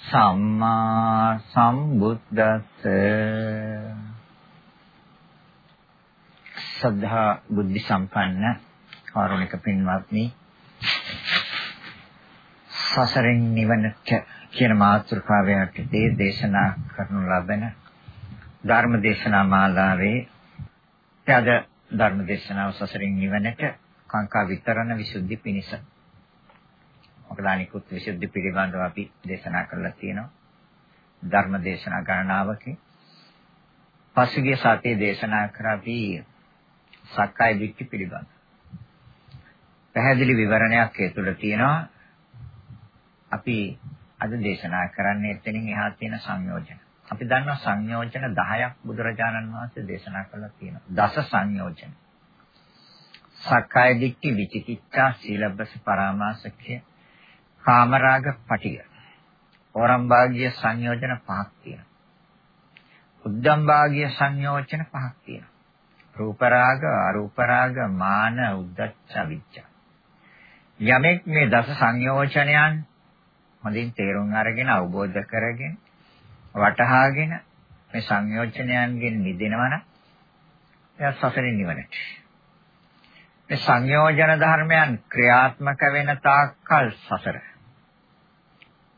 සම්මා සම්බුද්දස්ස. සද්ධා බුද්ධ සම්පන්න කාරුණික පින්වත්නි සසරින් නිවනට කියන මාතෘකාව යටතේ දේශනා කරනු ලබන ධර්ම දේශනා මාලාවේ අද ධර්ම දේශනාව සසරින් නිවනට කාංකා විතරණ විසුද්ධි පිණිස මොකද අනිකුත් විසුද්ධි පිළිබඳව අපි දේශනා කරලා තියෙනවා ධර්ම දේශනා ගණනාවකින් පසුගිය සතියේ දේශනා කර අපි සක්කාය දිට්ඨි පිළිබඳ පැහැදිලි විවරණයක් ඒ තුළ තියෙනවා අපි අද දේශනා කරන්නේ එතනින් එහා තියෙන සංයෝජන. අපි දන්නවා සංයෝජන 10ක් බුදුරජාණන් වහන්සේ දේශනා කළා තියෙනවා. දස සංයෝජන. සක්කාය දිට්ඨි විචිකිච්ඡා සීලබ්බස පරාමාසක්ඛය කාමරාග පටිය. ඕරම්භාගිය සංයෝජන පහක් තියෙනවා. උද්දම්භාගිය සංයෝජන පහක් තියෙනවා. රූප රාග, අරූප රාග, මාන, උද්දච්ච, විච්ඡ. යමෙක් මේ දස සංයෝජනයන් හොඳින් තේරුම් අරගෙන අවබෝධ කරගෙන වටහාගෙන මේ සංයෝජනයන්ගෙන් මිදෙනවනම් එයා සසරින් නිවනට. මේ සංයෝජන ධර්මයන් ක්‍රියාත්මක වෙන තාක්කල් සසර.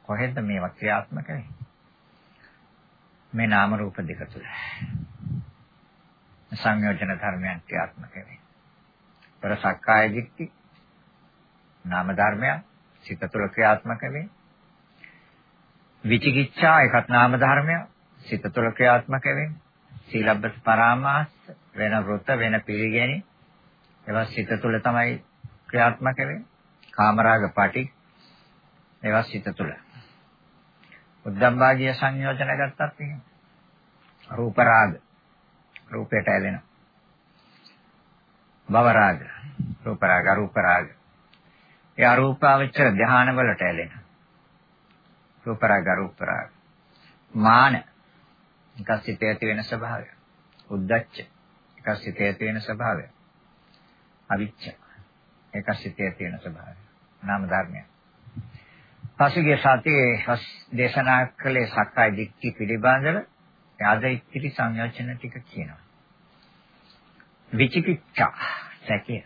කොහෙද මේවා ක්‍රියාත්මක වෙන්නේ? මේ නාම රූප දෙක තුල. සංයෝජන ධර්මයන් ක්‍රියාත්මක වෙන්නේ. පෙර සක්කාය දිට්ඨි නාම ධර්මයන් සිත තුළ ක්‍රියාත්මක වෙන්නේ. විචිකිච්ඡා එකත් නාම ධර්මයක් සිත තුළ ක්‍රියාත්මක වෙන්නේ. සීලබ්බත පරාමාස වෙන වෘත වෙන පිළිගැනි ඒවා සිත තුළ තමයි ක්‍රියාත්මක වෙන්නේ. කාමරාග පටි ඒවා සිත තුළ. උද්දම්භාගිය සංයෝජන ගත්තත් එහෙම. රූප රාග. රූපයට ඇලෙනවා. භව රාග. රූප රාග අරූප රාග. ඒ අරූපාවචර ධානය වලට ඇලෙනවා. රූප රාග රූප රාග. මාන. එක සිතේ ඇති වෙන ස්වභාවය. උද්දච්ච. එක සිතේ ඇති වෙන ස්වභාවය. අවිච්ඡ. එක සිතේ ඇති වෙන ස්වභාවය. නාම ධර්මය පසුගිය සතියේ දේශනා කළේ සක්කාය දිට්ඨි පිළිබඳව ආද ඉතිරි සංයෝජන ටික කියනවා විචිකිච්ඡා සැකය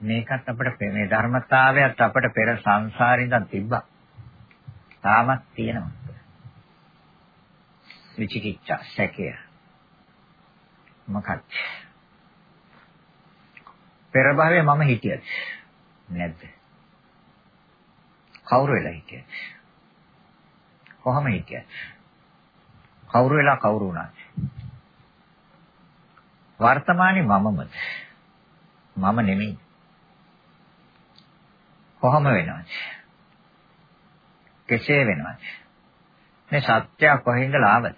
මේකත් අපිට මේ ධර්මතාවයත් අපිට පෙර සංසාරේ ඉඳන් තිබ්බා තාමත් තියෙනවා. විචිකිච්ඡා සැකය. මොකක්ද? පෙර භවයේ මම හිටියද? නැද්ද? කවුරු වෙලා හිටියද? කොහොම හිටියද? කවුරු වෙලා කවුරු වුණාද? වර්තමානයේ මමමද? මම නෙමෙයි. කොහොම වෙනවද? කෙසේ වෙනවද? මේ සත්‍ය කොහෙන්ද ආවද?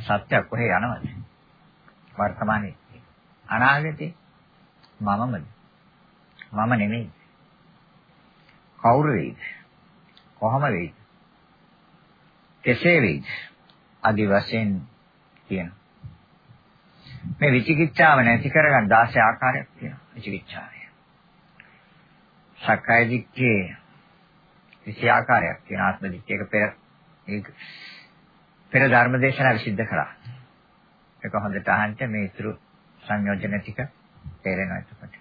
සත්‍ය කොහේ යනවද? වර්තමානයේ අනාගතේ මමමද? මම නෙමෙයි. කවුරු වෙයිද? කොහොම වෙයිද? කෙසේ වෙයිද? আদি වශයෙන් කියන මේ විචිකිච්ඡාව නැති කරගන්න 16 ආකාරයක් තියෙනවා විචිකිච්ඡාවේ. සක්කාය දිට්ඨියේ විෂය ආකාරයක් තියෙන ආත්ම දිට්ඨියක පෙර ඒක පෙර ධර්මදේශනා විසිද්ධ කරා. ඒක හොඳට අහන්න මේ ඉතුරු සංයෝජන ටික තේරෙනවා එතකොට.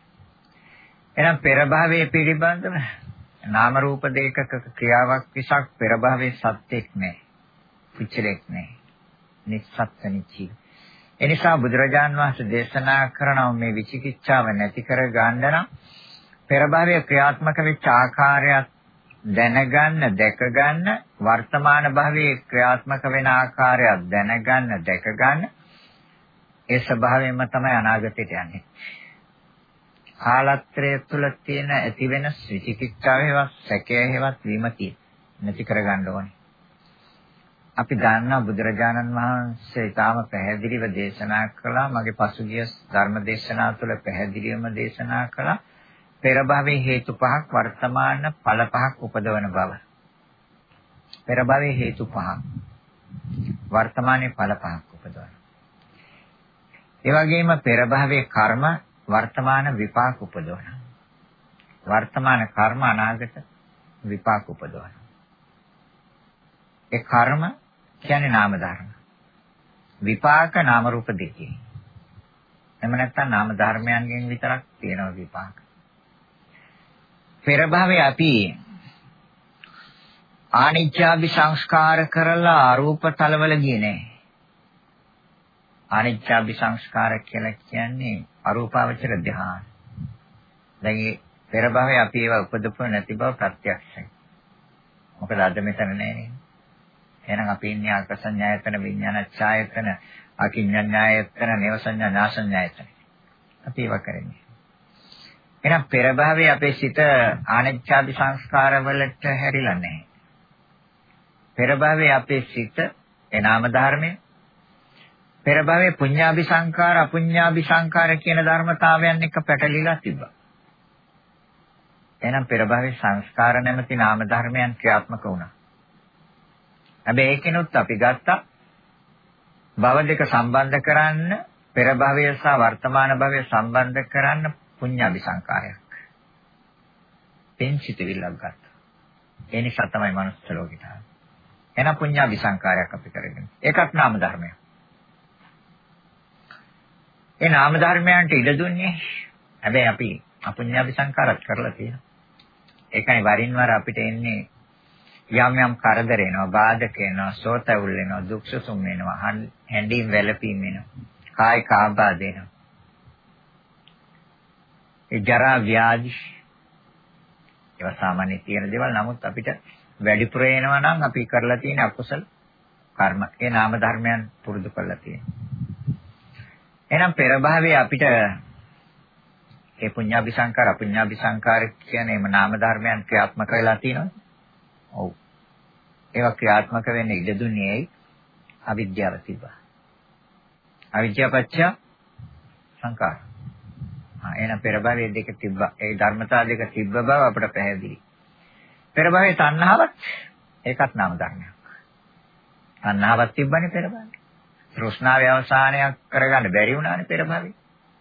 එහෙනම් පෙර භවයේ පිළිබඳව නාම රූප දෙකක ක්‍රියාවක් විසක් පෙර භවයේ සත්‍යෙක් නැහැ. පුච්චලෙක් නැහැ. නිස්සත්ත්‍ය නිචී. එනිසා බුදුරජාන් වහන්සේ දේශනා කරන මේ විචිකිච්ඡාව නැති කර ගන්න නම් පෙර භවයේ ක්‍රියාත්මක වෙච්ච ආකාරයත් දැනගන්න දැකගන්න වර්තමාන භවයේ ක්‍රියාත්මක වෙන ආකාරයක් දැනගන්න දැකගන්න ඒ ස්වභාවයෙන්ම තමයි අනාගතයට යන්නේ. කාලත්‍රය තුළ තියෙන ඇති වෙන විචිකිච්ඡාව හේවත් සැකය හේවත් වීම නැති කරගන්න ඕනේ. අපි දන්නා බුදුරජාණන් වහන්සේ ඊටාම පැහැදිලිව දේශනා කළා මගේ පසුගිය ධර්ම දේශනා තුළ පැහැදිලිවම දේශනා කළා පෙර භවයේ හේතු පහක් වර්තමාන ඵල පහක් උපදවන බව. පෙර භවයේ හේතු පහක් වර්තමානයේ ඵල පහක් උපදවන. ඒ වගේම පෙර භවයේ කර්ම වර්තමාන විපාක උපදවන. වර්තමාන කර්ම අනාගත විපාක උපදවන. ඒ කර්ම කියන්නේ නාම ධර්ම. විපාක නාම රූප දෙකේ. එහෙම නැත්නම් නාම ධර්මයන්ගෙන් විතරක් තියෙනවා විපාක. පෙර භවයේ අපි ආනිච්ඡාභි සංස්කාර කරලා අරූප තලවල ගියේ නෑ. ආනිච්ඡාභි සංස්කාර කියලා කියන්නේ අරූපාවචර ධ්‍යාන. දැන් මේ පෙර භවයේ අපි ඒවා උපදපු නැති බව ප්‍රත්‍යක්ෂයි. මොකද අද මෙතන නෑ නේද? එහෙනම් අපි ඉන්නේ ආකසඤ්ඤායතන විඥානච්ඡායතන අකිඤ්ඤඤ්ඤායතන නේවසඤ්ඤා නාසඤ්ඤායතන. අපි ඒවා කරන්නේ. එහෙනම් පෙර භවයේ අපේ සිත ආනෙච්ඡාදි සංස්කාර වලට හැරිලා නැහැ. පෙර භවයේ අපේ සිත ඒ නාම ධර්මයේ පෙර භවයේ පුඤ්ඤාභි සංකාර අපුඤ්ඤාභි සංකාර කියන ධර්මතාවයන් එක්ක පැටලිලා තිබ්බා. එහෙනම් පෙර භවයේ සංස්කාර නැමැති නාම ධර්මයන් ක්‍රියාත්මක වුණා. හැබැයි ඒකිනුත් අපි ගත්තා භව දෙක සම්බන්ධ කරන්න පෙර භවය සහ වර්තමාන භවය සම්බන්ධ කරන්න පුඤ්ඤාභි සංකාරයක්. පෙන්සිතවිල්ලක් ගත්තා. ඒ නිසා තමයි මනුස්ස ලෝකෙට ආවේ. එහෙනම් පුඤ්ඤාභි සංකාරයක් අපි කරගෙන. ඒකත් නාම ධර්මයක්. ඒ නාම ධර්මයන්ට ඉඩ දුන්නේ හැබැයි අපි අපුඤ්ඤාභි සංකාරත් කරලා තියෙනවා. ඒකයි වරින් වර අපිට එන්නේ යම් යම් කරදර එනවා, බාධක එනවා, සෝතවුල් එනවා, දුක්සුසුම් එනවා, හැඬීම් වැළපීම් එනවා, කායික ආබාධ එනවා. ඒ ජරා ව්‍යාධි ඒවා සාමාන්‍ය තියෙන දේවල්. නමුත් අපිට වැඩිපුර එනවා නම් අපි කරලා තියෙන අකුසල කර්ම. ඒ නාම ධර්මයන් පුරුදු කරලා තියෙනවා. එහෙනම් පෙර භාවයේ අපිට ඒ පුඤ්ඤාභි සංකාර අපුඤ්ඤාභි සංකාර කියන එම නාම ධර්මයන් ක්‍රියාත්මක වෙලා තියෙනවා. ඔව්. ඒවා ක්‍රියාත්මක වෙන්න ඉඩ දුන්නේ ඇයි? අවිද්‍යාව තිබ්බා. අවිද්‍යාව පත්‍ය සංකාර. ආ එහෙනම් පෙර භවයේ දෙක තිබ්බා. ඒ ධර්මතා දෙක තිබ්බ බව අපට පැහැදිලි. පෙර භවයේ තණ්හාවත් ඒකත් නාම ධර්මයක්. තණ්හාවක් තිබ්බනේ පෙර භවයේ. තෘෂ්ණාවේ අවසානයක් කරගන්න බැරි වුණානේ පෙර භවයේ.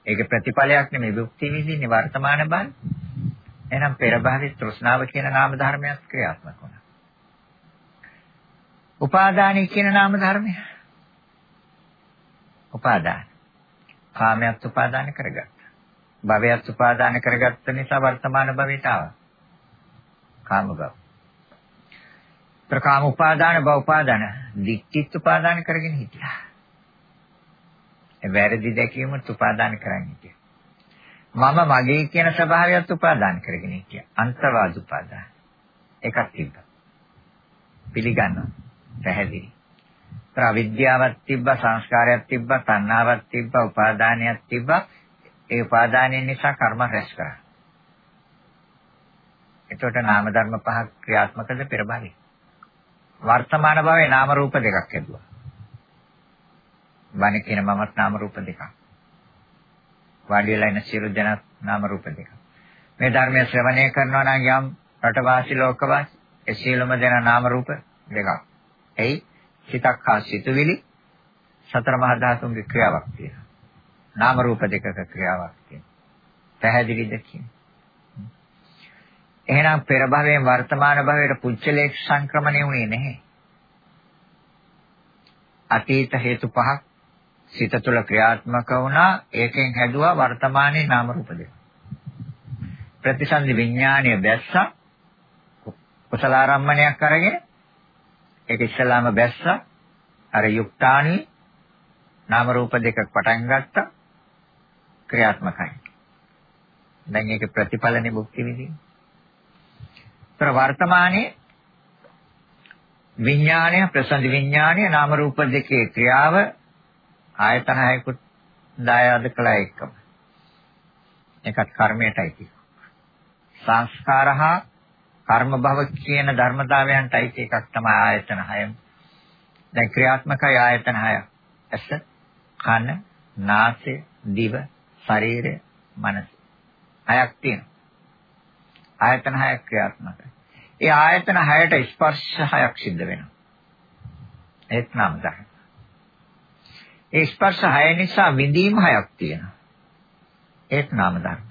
ඒක ප්‍රතිඵලයක් නෙමෙයි භුක්ති විඳින්නේ වර්තමාන භවයේ. එහෙනම් පෙර භවයේ තෘෂ්ණාව කියන නාම ධර්මයක් ක්‍රියාත්මක වුණා. උපාදානයි කියන නාම ධර්මය. උපාදාන. කාමයක් උපාදාන කරගත්තා. භවයක් උපාදාන කරගත්ත නිසා වර්තමාන භවයට ආවා. කාම භව. ප්‍රකාම උපාදාන භව උපාදාන දික්කිත් උපාදාන කරගෙන හිටියා. ඒ වැරදි දැකීම උපාදාන කරන්නේ හිටියා. මම මගේ කියන ස්වභාවයත් උපාදාන කරගෙන හිටියා. අන්තවාද උපාදාන. එකක් තිබ්බා. පිළිගන්නවා. පැහැදිලි. ප්‍රවිද්‍යාවක් තිබ්බා, සංස්කාරයක් තිබ්බා, තණ්හාවක් තිබ්බා, උපාදානයක් තිබ්බා. ඒ උපාදානය නිසා කර්ම රැස් කරා. එතකොට නාම ධර්ම පහක් ක්‍රියාත්මකද පෙර භවයේ. වර්තමාන භවයේ නාම රූප දෙකක් ඇදුවා. බණ කියන මමත් නාම රූප දෙකක්. වාඩි වෙලා ඉන්න සියලු දෙනා නාම රූප දෙකක්. මේ ධර්මය ශ්‍රවණය කරනවා නම් යම් රටවාසී ලෝකවාසී ඒ සියලුම දෙනා නාම රූප දෙකක්. එයි සිතක් හා සිතුවිලි සතර මහා ධාතුන්ගේ ක්‍රියාවක් තියෙනවා. නාම රූප දෙකක ක්‍රියාවක් තියෙනවා. පැහැදිලිද කියන්නේ? එහෙනම් පෙර භවයෙන් වර්තමාන භවයට පුච්චලේක් සංක්‍රමණය වුණේ නැහැ. අතීත හේතු පහක් සිත තුළ ක්‍රියාත්මක වුණා ඒකෙන් හැදුවා වර්තමානයේ නාම රූප දෙක. ප්‍රතිසන්දි විඥානීය බැස්සා කුසල ආරම්මණයක් අරගෙන ඒක ඉස්සලාම බැස්සා අර යුක්තාණි නාම රූප දෙක පටන් ගත්තා ක්‍රියාත්මකයි. දැන් ඒක ප්‍රතිඵලනේ භුක්ති විඳින්නේ. ତර වර්තමානයේ විඥාණය ප්‍රසන්න විඥාණය නාම රූප දෙකේ ක්‍රියාව ආයතන හයකුත් දායාද කළා එක්කම. ඒකත් කර්මයටයි තියෙන්නේ. සංස්කාරහා කර්ම භව කියන ධර්මතාවයන්ටයි එකක් තමයි ආයතන හයම. දැන් ක්‍රියාත්මකයි ආයතන හය. ඇස, කන, නාසය, දිව, ශරීරය, මනස. හයක් තියෙනවා. ආයතන හයක් ක්‍රියාත්මකයි. ඒ ආයතන හයට ස්පර්ශ හයක් සිද්ධ වෙනවා. ඒත් නම් ගන්න. ඒ ස්පර්ශ හය නිසා විඳීම් හයක් තියෙනවා. ඒත් නාම ධර්ම.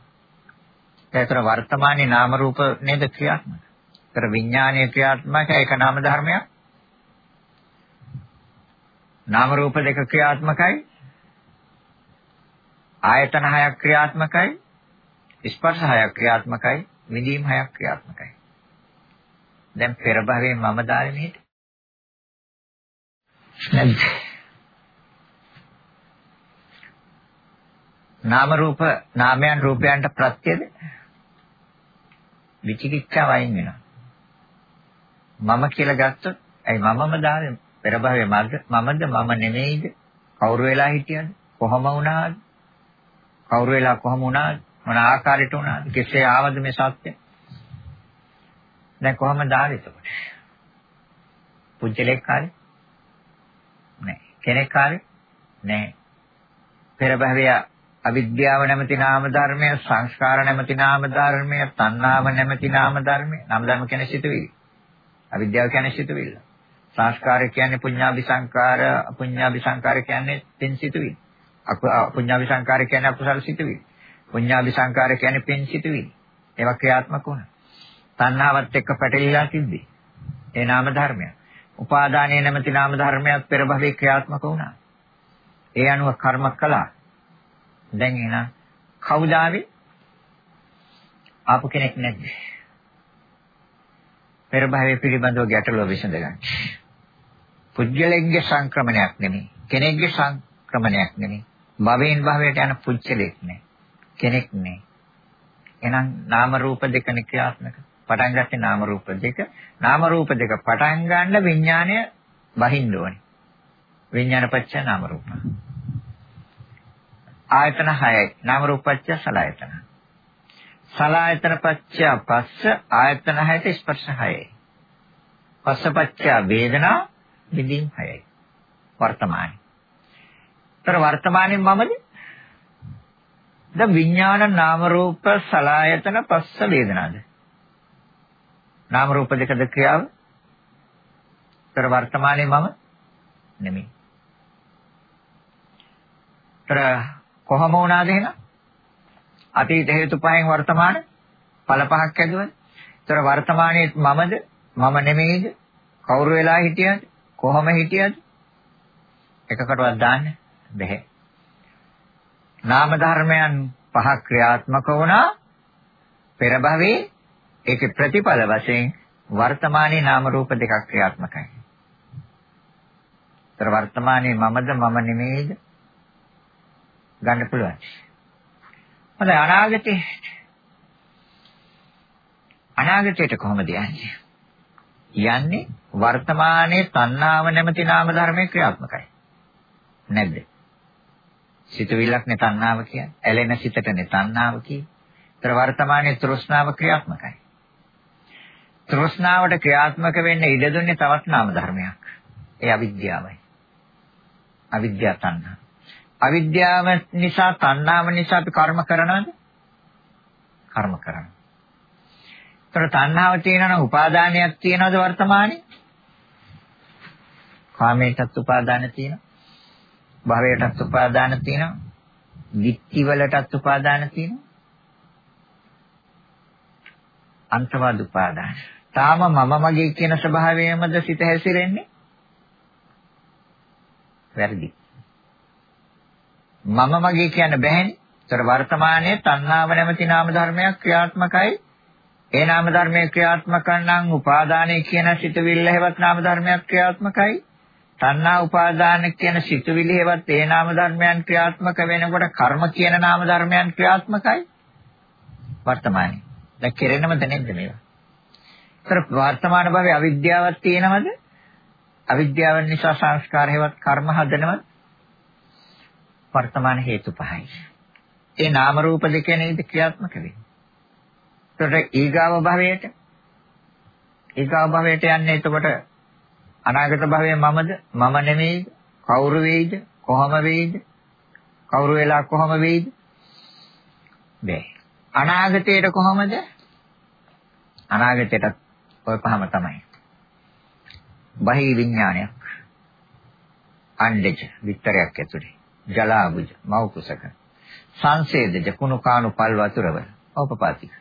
ඒතර වර්තමානයේ නාම රූප නේද ක්‍රියාත්මක. ඒතර විඥානීය ක්‍රියාත්මක ඒක නාම ධර්මයක්. නාම රූප දෙක ක්‍රියාත්මකයි. ආයතන හයක් ක්‍රියාත්මකයි. ස්පර්ශ හයක් ක්‍රියාත්මකයි. විඳීම් හයක් ක්‍රියාත්මකයි. දැන් පෙර භවයේ මම දාලේ මෙහෙට. නැද්ද? නාම රූප නාමයන් රූපයන්ට ප්‍රත්‍යද? විචිකිච්ඡාව අයින් වෙනවා. මම කියලා ගත්තොත් ඇයි මමම දාන්නේ? පෙර භවයේ මග මමද මම නෙමෙයිද? කවුරු වෙලා හිටියද? කොහම වුණාද? කවුරු වෙලා කොහම වුණාද? මොන ආකාරයට වුණාද? කෙසේ ආවද මේ සත්‍ය? දැන් කොහමද ආවේ එතකොට? පුජ්‍යලෙක් කාලේ නෑ. කෙනෙක් කාලේ නෑ. පෙර භවයේ අවිද්‍යාව නැමැති නාම ධර්මය, සංස්කාර නැමැති නාම ධර්මය, තණ්හාව නැමැති නාම ධර්මය. නාම ධර්ම කියන්නේ සිතුවිලි. අවිද්‍යාව කියන්නේ සිතුවිල්ල. සංස්කාර කියන්නේ පුඤ්ඤාභි සංකාර, අපුඤ්ඤාභි සංකාර කියන්නේ පින් සිතුවිලි. අපුඤ්ඤාභි සංකාර කියන්නේ අකුසල සිතුවිලි. පුඤ්ඤාභි සංකාර කියන්නේ පින් සිතුවිලි. ඒවා ක්‍රියාත්මක වුණා. තණ්හාවත් එක්ක පැටලිලා තිබ්බේ. ඒ නාම ධර්මය. උපාදානයේ නැමැති නාම ධර්මයක් පෙර භවයේ ක්‍රියාත්මක වුණා. ඒ අනුව කර්ම කළා. දැන් එහෙනම් කවුද ආවේ? ආපු කෙනෙක් නැද්ද? පෙර භවයේ පිළිබඳව ගැටලුව විසඳගන්න. පුජ්‍යලෙක්ගේ සංක්‍රමණයක් නෙමෙයි. කෙනෙක්ගේ සංක්‍රමණයක් නෙමෙයි. භවයෙන් භවයට යන පුජ්‍යලෙක් නේ. කෙනෙක් නේ. එහෙනම් නාම රූප දෙක නික්‍රියාත්මක. පටන් ගත්තේ නාම රූප දෙක. නාම රූප දෙක පටන් ගන්න විඥාණය බහින්න ඕනේ. විඥාන පත්‍ය නාම රූප. ආයතන 6යි. නාම රූපච්ඡ සලආයතන. සලආයතන පච්චය පස්ස ආයතන 6ට ස්පර්ශ 6යි. පස්සපච්චය වේදනා විඳින් 6යි. වර්තමානයි. ତර වර්තමානයේ මමද? ද විඥාන නාම රූප සලආයතන පස්ස වේදනාද? නාම රූප දෙකද ක්‍රියාව? තර වර්තමානයේ මම නෙමෙයි. තර කොහම වුණාද එහෙනම්? අතීත හේතු පහෙන් වර්තමාන ඵල පහක් ඇදුවද? ඒතර වර්තමානයේ මමද? මම නෙමෙයිද? කවුරු වෙලා හිටියද? කොහොම හිටියද? එකකටවත් දාන්න බැහැ. නාම ධර්මයන් පහක් ක්‍රියාත්මක වුණා පෙර භවයේ ඒකේ ප්‍රතිඵල වශයෙන් වර්තමානයේ නාම රූප දෙකක් ක්‍රියාත්මකයි. ඒතර වර්තමානයේ මමද මම නෙමෙයිද? ගන්න පුළුවන්. හොඳයි අනාගතේ අනාගතයට කොහොමද යන්නේ? යන්නේ වර්තමානයේ තණ්හාව නැමැති නාම ධර්මයේ ක්‍රියාත්මකයි. නැද්ද? සිතුවිල්ලක් නේ තණ්හාව කියන්නේ. ඇලෙන සිතට නේ තණ්හාව කියන්නේ. ඒතර වර්තමානයේ තෘෂ්ණාව ක්‍රියාත්මකයි. තෘෂ්ණාවට ක්‍රියාත්මක වෙන්න ඉඩ දුන්නේ තවත් නාම ධර්මයක්. ඒ අවිද්‍යාවයි. අවිද්‍යා තණ්හා. අවිද්‍යාව නිසා තණ්හාව නිසා අපි කර්ම කරනවද? කර්ම කරනවා. ඒතර තණ්හාව තියෙනවා නම් උපාදානයක් තියෙනවද වර්තමානයේ? කාමයටත් උපාදාන තියෙනවා. භවයටත් උපාදාන තියෙනවා. දික්ටි වලටත් උපාදාන තියෙනවා. අන්තවාද උපාදාන. තාම මම මගේ කියන ස්වභාවයමද සිත හැසිරෙන්නේ? වැරදි. මම මගේ කියන්න බෑනේ. ඒතර වර්තමානයේ තණ්හාව නැමැති නාම ධර්මයක් ක්‍රියාත්මකයි ඒ නාම ධර්මයේ ක්‍රියාත්මක නම් උපාදානය කියන සිතුවිල්ල හැවත් නාම ධර්මයක් ක්‍රියාත්මකයි. තණ්හා උපාදාන කියන සිතුවිලි හැවත් ඒ නාම ධර්මයන් ක්‍රියාත්මක වෙනකොට කර්ම කියන නාම ධර්මයන් ක්‍රියාත්මකයි. වර්තමානයේ. දැන් කෙරෙනවද නැද්ද මේවා? ඒතර වර්තමාන භවයේ අවිද්‍යාවක් තියෙනවද? අවිද්‍යාව නිසා සංස්කාර හේවත් කර්ම හදනවද? වර්තමාන හේතු පහයි. ඒ නාම රූප දෙක නේද ක්‍රියාත්මක වෙන්නේ. ඒතකොට ඊගාව භවයට? ඊගාව භවයට යන්නේ එතකොට අනාගත භවයේ මමද? මම නෙමෙයිද? කවුරු වෙයිද? කොහොම වෙයිද? කවුරු වෙලා කොහොම වෙයිද? බෑ. අනාගතයට කොහොමද? අනාගතයට ඔය පහම තමයි. බහි විඥානයක්. අණ්ඩජ විතරයක් ඇතුලේ. ජලාබුජ මෞකුසක සංසේදජ කුණු කාණු පල් වතුරව ඕපපාතික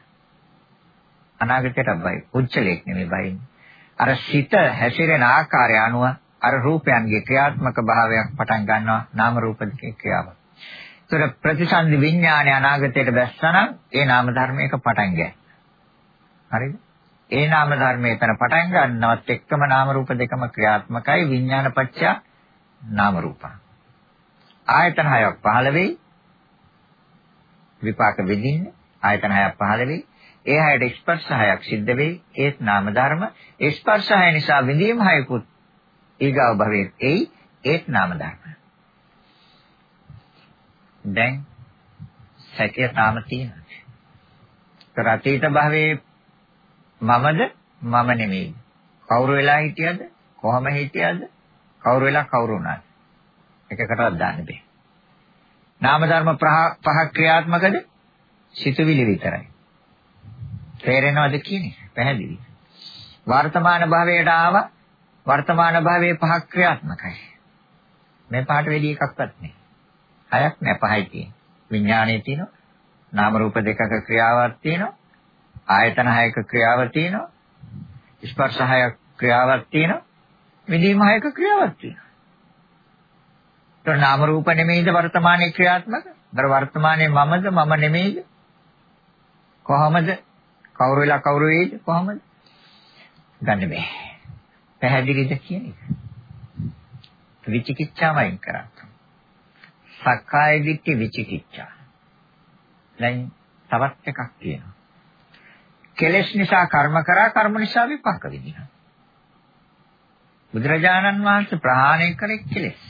අනාගතයට බයි උච්චලයක් නෙමෙයි බයින්නේ අර සිත හැසිරෙන ආකාරය අනුව අර රූපයන්ගේ ක්‍රියාත්මක භාවයක් පටන් ගන්නවා නාම රූප දෙකේ ක්‍රියාව. ඒතර ප්‍රතිසන්දි විඥානය අනාගතයට බැස්සනම් ඒ නාම ධර්මයක පටන් ගෑ. හරිද? ඒ නාම ධර්මයේ තන පටන් ගන්නවත් එක්කම නාම රූප දෙකම ක්‍රියාත්මකයි විඥාන පත්‍ය නාම රූප. ආයතන හයක් පහළ වෙයි. විපාක වෙදින්න ආයතන හයක් පහළ වෙයි. ඒ හයට ස්පර්ශ හයක් සිද්ධ වෙයි. ඒත් නාම ධර්ම. ඒ ස්පර්ශ හය නිසා විඳීම හයකුත් ඊගාව භවයේ එයි. ඒත් නාම ධර්ම. දැන් සැකය තාම තියෙනවා. ඒතර අතීත භවයේ මමද මම නෙමෙයි. කවුරු වෙලා හිටියද? කොහම හිටියද? කවුරු වෙලා කවුරු වුණාද? එකකටවත් දාන්න බෑ. නාම ධර්ම පහ ක්‍රියාත්මකද? සිතුවිලි විතරයි. තේරෙනවද කියන්නේ? පැහැදිලි. වර්තමාන භවයට ආව වර්තමාන භවයේ පහක් ක්‍රියාත්මකයි. මේ පහට වැඩි එකක්වත් නැහැ. හයක් නෑ පහයි තියෙන්නේ. විඥානයේ තියෙනවා. නාම රූප දෙකක ක්‍රියාවක් තියෙනවා. ආයතන හයක ක්‍රියාවක් තියෙනවා. ස්පර්ශ හයක ක්‍රියාවක් තියෙනවා. විදීම හයක ක්‍රියාවක් තියෙනවා. તો නාම රූප නෙමෙයිද වර්තමානයේ ක්‍රියාත්මක? දර වර්තමානයේ මමද මම නෙමෙයිද? කොහොමද කවුරු වෙලා කවුරු වෙයිද කොහමද? ගන්න බෑ. පැහැදිලිද කියන එක. විචිකිච්ඡාවයින් කරා. සක්කාය දිට්ඨි විචිකිච්ඡා. දැන් තවත් එකක් තියෙනවා. කෙලෙස් නිසා කර්ම කරා කර්ම නිසා විපාක විඳිනවා. බුදුරජාණන් වහන්සේ ප්‍රහාණය කරේ කෙලෙස්.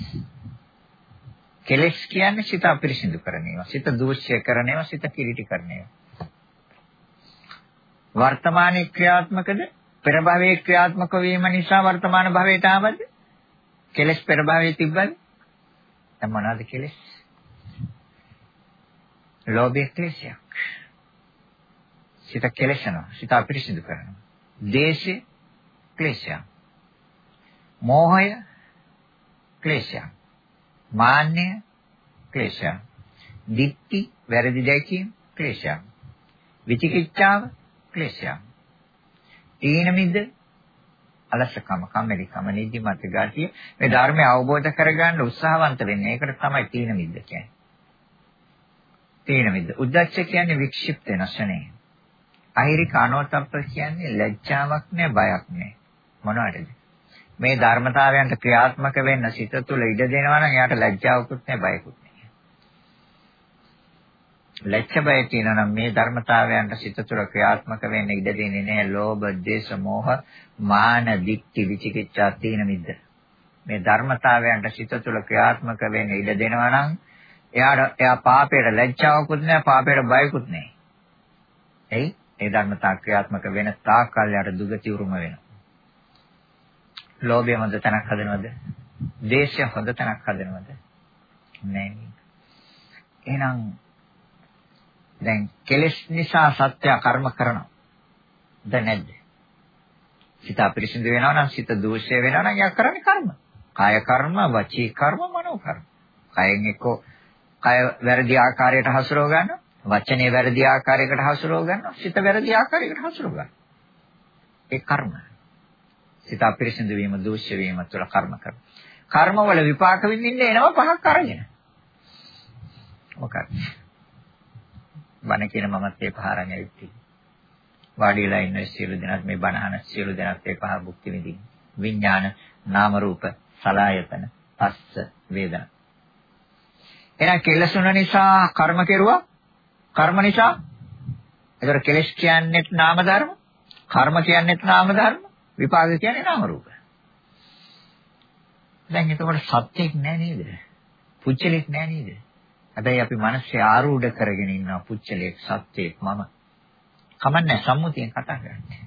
කෙලෙස් කියන්නේ සිත අපිරිසිදු කරන ඒවා, සිත දූෂ්‍ය කරන ඒවා, සිත කිලිටි කරන ඒවා. වර්තමානයේ ක්‍රියාත්මකද? පෙර භවයේ ක්‍රියාත්මක වීම නිසා වර්තමාන භවයට ආවද? කෙලස් පෙර භවයේ තිබ්බද? දැන් මොනවද කෙලස්? ලෝභය ක්ලේශයක්. සිත කෙලසනවා සිත අපිරිසිදු කරනවා. දේශය ක්ලේශයක්. මෝහය ක්ලේශයක්. මාන්නය ක්ලේශයක් දික්ටි වැරදි දැකීම ක්ලේශයක් විචිකිච්ඡාව ක්ලේශයක්. තීන මිද්ද අලසකම, කම්මැලිකම, නිදිමත ගතිය මේ ධර්මය අවබෝධ කරගන්න උත්සාහවන්ත වෙන්නේ. ඒකට තමයි තීන මිද්ද කියන්නේ. තීන මිද්ද. උද්දච්ච කියන්නේ වික්ෂිප්ත වෙන ශනේ. අහිරික අනෝතප්ප කියන්නේ ලැජ්ජාවක් නෑ, බයක් නෑ. මොනවටද? මේ ධර්මතාවයන්ට ක්‍රියාත්මක වෙන්න සිත තුළ ඉඩ දෙනවා නම් එයාට ලැජ්ජාවකුත් නෑ, බයකුත් ලැජ්ජ බය තියෙනවා නම් මේ ධර්මතාවයන්ට සිත තුළ ක්‍රියාත්මක වෙන්න ඉඩ දෙන්නේ නැහැ. ලෝභ, ද්වේෂ, මෝහ, මාන, දික්ටි, විචිකිච්ඡා තීන මිද්ද. මේ ධර්මතාවයන්ට සිත තුළ ක්‍රියාත්මක වෙන්න ඉඩ දෙනවා නම් එයාට එයා පාපයට ලැජ්ජාවකුත් නැහැ, පාපයට බයකුත් නැහැ. එයි ඒ ධර්මතා ක්‍රියාත්මක වෙන තාක්කල් යාට දුගති උරුම වෙනවා. ලෝභය හොඳ තැනක් හදනවද? ද්වේෂය හොඳ තැනක් හදනවද? නැහැ. එහෙනම් දැන් කෙලෙස් නිසා සත්‍ය කර්ම කරනවා. දැන් නැද්ද? සිත අපිරිසිදු වෙනවා නම් සිත දෝෂය වෙනවා නම් යා කරන්නේ කර්ම. කාය කර්ම, වචී කර්ම, මනෝ කර්ම. කයෙන් එක්ක කය වැරදි ආකාරයට හසුරව ගන්නවා. වචනේ වැරදි ආකාරයකට හසුරව ගන්නවා. සිත වැරදි ආකාරයකට හසුරව ගන්නවා. ඒ කර්ම. සිත අපිරිසිදු වීම, දෝෂ්‍ය වීම තුළ කර්ම කරනවා. කර්ම වල විපාක විඳින්න එනවා පහක් අරගෙන. මොකක්ද? බණ කියන මමත් ඒ පහරන් ඇවිත් වාඩි වෙලා ඉන්න සියලු දෙනාත් මේ බණ අහන සියලු දෙනාත් ඒ පහ භුක්ති විඳින්න. විඥාන, නාම රූප, සලආයතන, පස්ස, වේදනා. එහෙනම් කෙලසුන නිසා කර්ම කෙරුවා. කර්ම නිසා ඒතර කෙලස් කියන්නේ නාම ධර්ම, කර්ම කියන්නේ නාම ධර්ම, විපාක කියන්නේ නාම රූප. දැන් එතකොට සත්‍යෙක් නෑ නේද? පුච්චලෙක් නෑ නේද? හැබැයි අපි මනසේ ආරූඪ කරගෙන ඉන්නවා පුච්චලෙක් සත්‍යෙක් මම. කමන්නේ සම්මුතියෙන් කතා කරන්නේ.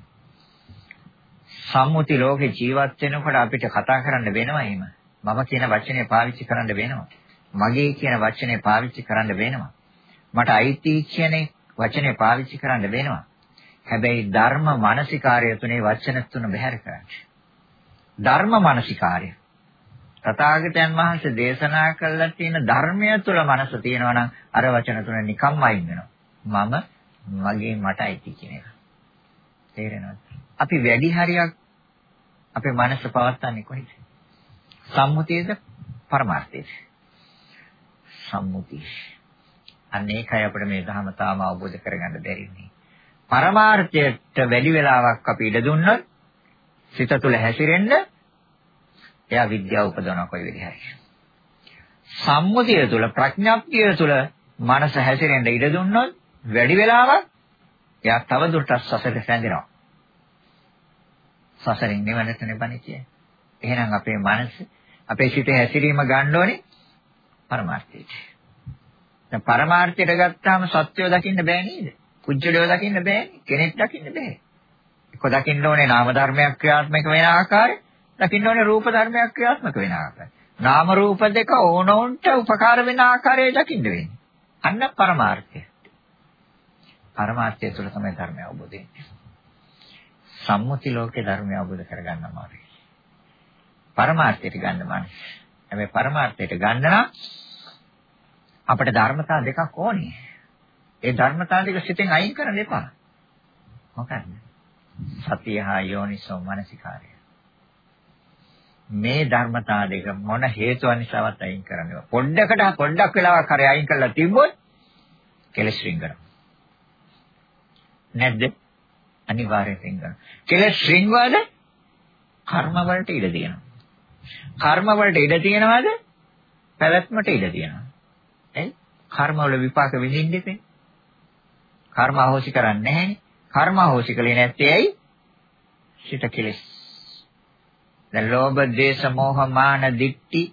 සම්මුති ලෝකේ ජීවත් වෙනකොට අපිට කතා කරන්න වෙනවා එහෙම. මම කියන වචනේ පාවිච්චි කරන්න වෙනවා. මගේ කියන වචනේ පාවිච්චි කරන්න වෙනවා. මට අයිති කියන වචනේ පාවිච්චි කරන්න වෙනවා. හැබැයි ධර්ම මානසිකාර්ය තුනේ වචන තුන බැහැර කරන්නේ. ධර්ම මානසිකාර්ය. තථාගතයන් වහන්සේ දේශනා කළා තියෙන ධර්මය තුල මනස තියෙනවා නම් අර වචන තුන නිකම්ම අයින් වෙනවා. මම මගේ මට අයිති කියන එක. තේරෙනවද? අපි වැඩි හරියක් අපේ මනස පවත්න්නේ කොහෙද? සම්මුතියද පරමාර්ථයේද? සම්මුතිය. අන්න ඒකයි අපිට මේ ධර්ම තාම අවබෝධ කරගන්න බැරින්නේ. පරමාර්ථයට වැඩි වෙලාවක් අපි ඉඩ දුන්නොත් සිත තුළ හැසිරෙන්න එයා විද්‍යාව උපදවන කොයි විදිහයි. සම්මුතිය තුළ ප්‍රඥාප්තිය තුළ මනස හැසිරෙන්න ඉඩ දුන්නොත් වැඩි වෙලාවක් එයා තව දුරටත් සසරේ සැඳෙනවා. සසරින් නිවනට නෙබනේ කියේ. එහෙනම් අපේ මනස අපේ සිතේ හැසිරීම ගන්න ඕනේ පරමාර්ථයට. දැන් පරමාර්ථයට ගත්තාම සත්‍යය දකින්න බෑ නේද? කුජලියෝ දකින්න බෑනේ. කෙනෙක් දකින්න බෑ. එක්ක දකින්න ඕනේ නාම ධර්මයක් ක්‍රියාත්මක වෙන ආකාරය, දකින්න ඕනේ රූප ධර්මයක් ක්‍රියාත්මක වෙන ආකාරය. නාම රූප දෙක ඕනෝන්ට උපකාර වෙන ආකාරය දකින්න වෙන්නේ. අන්න පරමාර්ථය. පරමාර්ථය තුළ තමයි ධර්මය අවබෝධ වෙන්නේ. සම්මුති ලෝකේ ධර්මය අවබෝධ කරගන්න අමාරුයි. පරමාර්ථයට ගන්න මානේ. හැබැයි පරමාර්ථයට ගන්න නම් අපිට ධර්මතා දෙකක් ඕනේ. ඒ ධර්මතා දෙක සිතෙන් අයින් කරන්න එපා. මොකක්ද? සතිය හා යෝනිසෝ මනසිකාරය. මේ ධර්මතා දෙක මොන හේතුව නිසාවත් අයින් කරන්න එපා. පොඩ්ඩකට පොඩ්ඩක් වෙලාවක් හරි අයින් කරලා තිබ්බොත් කෙලස් රින්ගනවා. නැද්ද? අනිවාර්යෙන් රින්ගනවා. කෙලස් රින්ගවද කර්ම වලට ඉඩ දෙනවා. කර්ම වලට ඉඩ තියනවාද? පැවැත්මට ඉඩ තියෙනවා. එයි කර්ම වල විපාක විඳින්න ඉතින්. කර්ම අහෝසි කරන්නේ නැහැනේ. කර්ම අහෝසි කලේ නැත්තේ ඇයි? සිත කෙලෙස්. දැන් ලෝභ, දේශ, මෝහ, මාන, දික්ටි,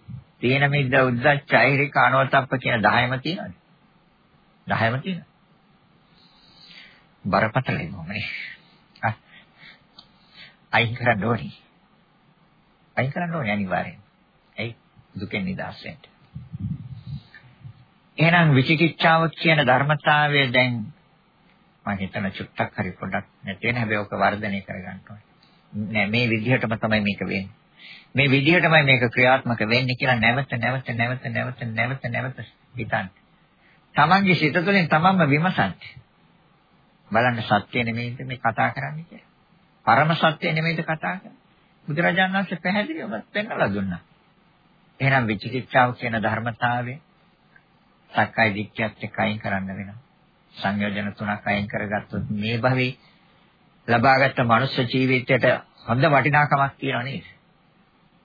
තීන මිද්ද, උද්ධච්ච, අහිරික, අනවතප්ප කියන 10ම තියෙනවද? 10ම තියෙනවා. බරපතලයි මොමනේ. අයින් කරන්න ඕනේ. අයින් කරන්න ඕනේ අනිවාර්යෙන්. ඇයි? දුකෙන් නිදහස් වෙන්න. එහෙනම් විචිකිච්ඡාව කියන ධර්මතාවය දැන් මම හිතන චුට්ටක් හරි පොඩ්ඩක් නැති වෙන හැබැයි ඔක වර්ධනය කරගන්න ඕනේ. නෑ මේ විදිහටම තමයි මේක වෙන්නේ. මේ විදිහටමයි මේක ක්‍රියාත්මක වෙන්නේ කියලා නැවත නැවත නැවත නැවත නැවත නැවත හිතන්න. තමන්ගේ සිත තුළින් තමන්ම විමසන්න. බලන්න සත්‍ය නෙමෙයිද මේ කතා කරන්නේ කියලා. පරම සත්‍ය නෙමෙයිද කතා කරන්නේ. බුදුරජාණන් වහන්සේ පැහැදිලිවම පෙන්වලා දුන්නා. එහෙනම් විචිකිච්ඡාව කියන ධර්මතාවය සක්කාය දිට්ඨියත් එක්ක අයින් කරන්න වෙනවා. සංයෝජන තුනක් අයින් කරගත්තොත් මේ භවයේ ලබාගත් මනුෂ්‍ය ජීවිතයට හොඳ වටිනාකමක් තියෙනවා නේද?